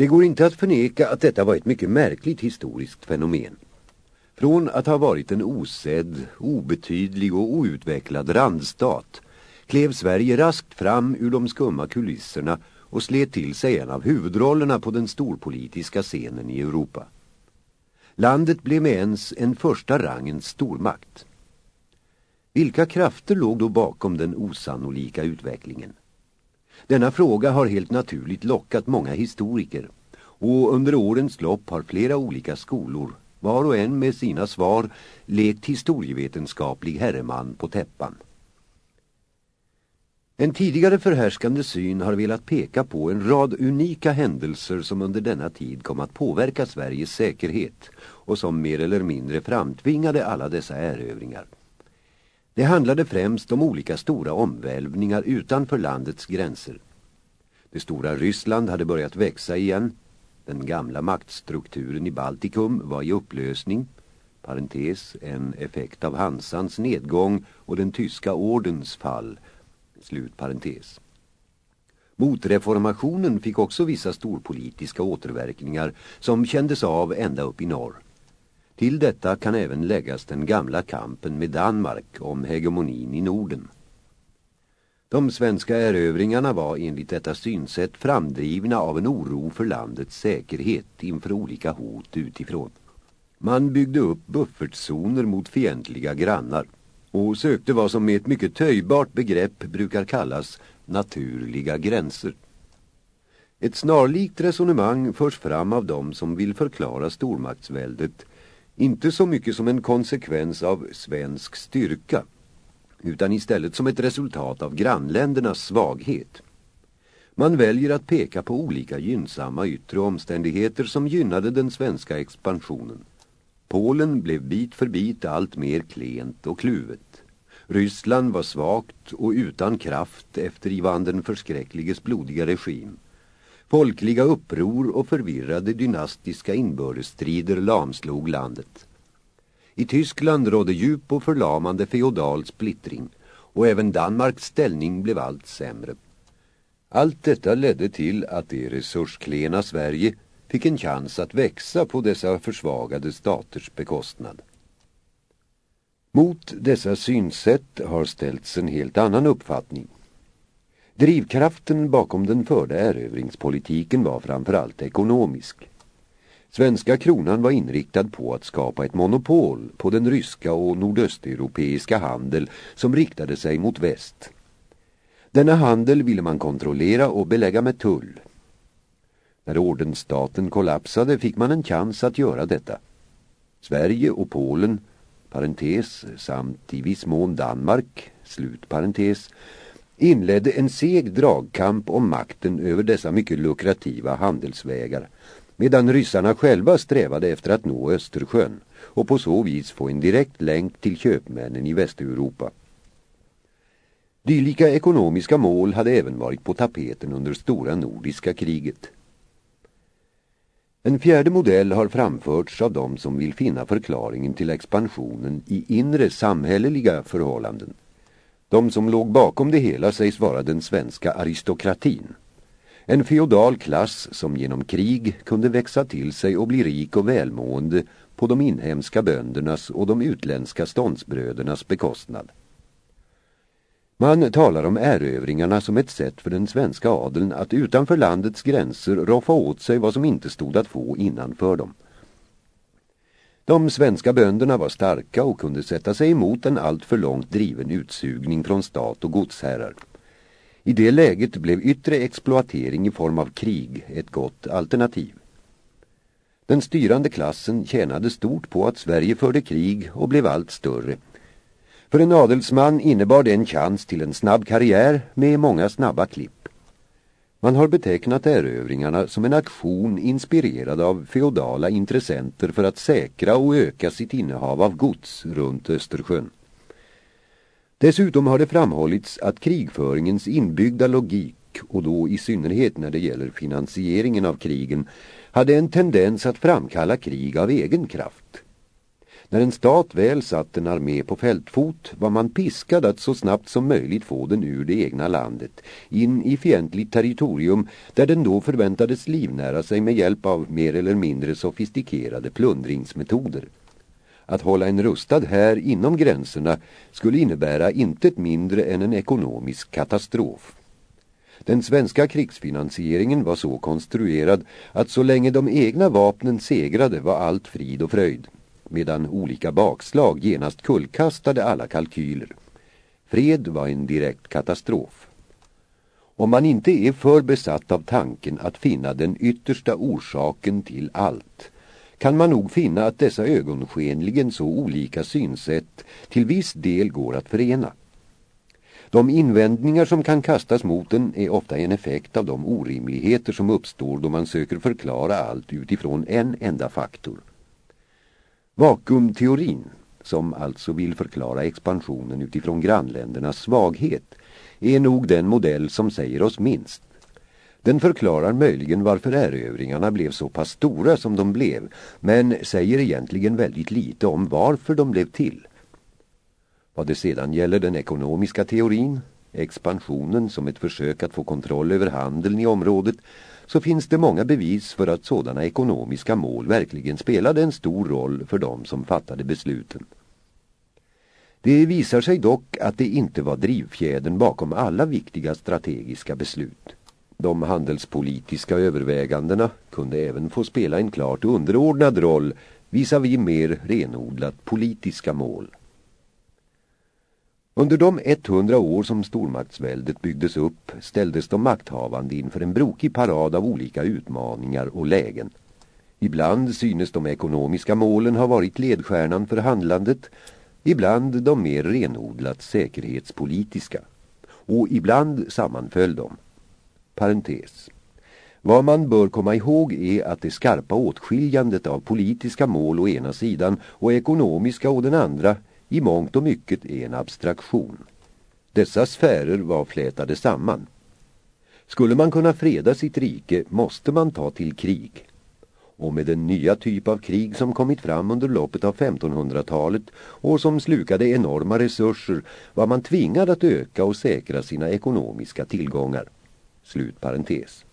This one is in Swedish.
Det går inte att förneka att detta var ett mycket märkligt historiskt fenomen. Från att ha varit en osedd, obetydlig och outvecklad randstat klev Sverige raskt fram ur de skumma kulisserna och slet till sig en av huvudrollerna på den storpolitiska scenen i Europa. Landet blev med ens en första rangens stormakt. Vilka krafter låg då bakom den osannolika utvecklingen? Denna fråga har helt naturligt lockat många historiker och under årens lopp har flera olika skolor, var och en med sina svar, lekt historievetenskaplig herreman på täppan. En tidigare förhärskande syn har velat peka på en rad unika händelser som under denna tid kom att påverka Sveriges säkerhet och som mer eller mindre framtvingade alla dessa erövringar. Det handlade främst om olika stora omvälvningar utanför landets gränser. Det stora Ryssland hade börjat växa igen. Den gamla maktstrukturen i Baltikum var i upplösning. Parentes, en effekt av Hansans nedgång och den tyska ordens fall. Slut parentes. Motreformationen fick också vissa storpolitiska återverkningar som kändes av ända upp i norr. Till detta kan även läggas den gamla kampen med Danmark om hegemonin i Norden. De svenska erövringarna var enligt detta synsätt framdrivna av en oro för landets säkerhet inför olika hot utifrån. Man byggde upp buffertzoner mot fientliga grannar och sökte vad som med ett mycket töjbart begrepp brukar kallas naturliga gränser. Ett snarlikt resonemang förs fram av dem som vill förklara stormaktsväldet inte så mycket som en konsekvens av svensk styrka utan istället som ett resultat av grannländernas svaghet. Man väljer att peka på olika gynnsamma yttre omständigheter som gynnade den svenska expansionen. Polen blev bit för bit allt mer klent och kluvet. Ryssland var svagt och utan kraft efter Ivan den förskräckliges blodiga regim. Folkliga uppror och förvirrade dynastiska inbördesstrider lamslog landet. I Tyskland rådde djup och förlamande feodal splittring och även Danmarks ställning blev allt sämre. Allt detta ledde till att det resursklena Sverige fick en chans att växa på dessa försvagade staters bekostnad. Mot dessa synsätt har ställts en helt annan uppfattning. Drivkraften bakom den förda erövringspolitiken var framförallt ekonomisk. Svenska kronan var inriktad på att skapa ett monopol på den ryska och nordösteuropeiska handel som riktade sig mot väst. Denna handel ville man kontrollera och belägga med tull. När ordensstaten kollapsade fick man en chans att göra detta. Sverige och Polen, parentes, samt i viss mån Danmark, slut parentes, inledde en seg dragkamp om makten över dessa mycket lukrativa handelsvägar medan ryssarna själva strävade efter att nå Östersjön och på så vis få en direkt länk till köpmännen i Västeuropa. Dylika ekonomiska mål hade även varit på tapeten under stora nordiska kriget. En fjärde modell har framförts av dem som vill finna förklaringen till expansionen i inre samhälleliga förhållanden. De som låg bakom det hela sägs vara den svenska aristokratin. En feodal klass som genom krig kunde växa till sig och bli rik och välmående på de inhemska böndernas och de utländska ståndsbrödernas bekostnad. Man talar om erövringarna som ett sätt för den svenska adeln att utanför landets gränser roffa åt sig vad som inte stod att få innanför dem. De svenska bönderna var starka och kunde sätta sig emot en alltför långt driven utsugning från stat och godsherrar. I det läget blev yttre exploatering i form av krig ett gott alternativ. Den styrande klassen tjänade stort på att Sverige förde krig och blev allt större. För en adelsman innebar det en chans till en snabb karriär med många snabba klipp. Man har betecknat erövringarna som en aktion inspirerad av feodala intressenter för att säkra och öka sitt innehav av gods runt Östersjön. Dessutom har det framhållits att krigföringens inbyggda logik, och då i synnerhet när det gäller finansieringen av krigen, hade en tendens att framkalla krig av egen kraft. När en stat väl satt en armé på fältfot var man piskad att så snabbt som möjligt få den ur det egna landet, in i fientligt territorium där den då förväntades livnära sig med hjälp av mer eller mindre sofistikerade plundringsmetoder. Att hålla en rustad här inom gränserna skulle innebära intet mindre än en ekonomisk katastrof. Den svenska krigsfinansieringen var så konstruerad att så länge de egna vapnen segrade var allt frid och fröjd medan olika bakslag genast kullkastade alla kalkyler. Fred var en direkt katastrof. Om man inte är för besatt av tanken att finna den yttersta orsaken till allt kan man nog finna att dessa ögonskenligen så olika synsätt till viss del går att förena. De invändningar som kan kastas mot den är ofta en effekt av de orimligheter som uppstår då man söker förklara allt utifrån en enda faktor. Vakuumteorin, som alltså vill förklara expansionen utifrån grannländernas svaghet, är nog den modell som säger oss minst. Den förklarar möjligen varför erövringarna blev så pass stora som de blev, men säger egentligen väldigt lite om varför de blev till. Vad det sedan gäller den ekonomiska teorin, expansionen som ett försök att få kontroll över handeln i området, så finns det många bevis för att sådana ekonomiska mål verkligen spelade en stor roll för dem som fattade besluten. Det visar sig dock att det inte var drivfjädern bakom alla viktiga strategiska beslut. De handelspolitiska övervägandena kunde även få spela en klart underordnad roll visar vi mer renodlat politiska mål. Under de 100 år som stormaktsväldet byggdes upp ställdes de makthavande inför en brokig parad av olika utmaningar och lägen. Ibland synes de ekonomiska målen ha varit ledstjärnan för handlandet, ibland de mer renodlat säkerhetspolitiska. Och ibland sammanföll de. Parentes. Vad man bör komma ihåg är att det skarpa åtskiljandet av politiska mål å ena sidan och ekonomiska å den andra i mångt och mycket är en abstraktion. Dessa sfärer var flätade samman. Skulle man kunna freda sitt rike måste man ta till krig. Och med den nya typ av krig som kommit fram under loppet av 1500-talet och som slukade enorma resurser var man tvingad att öka och säkra sina ekonomiska tillgångar. Slut parentes.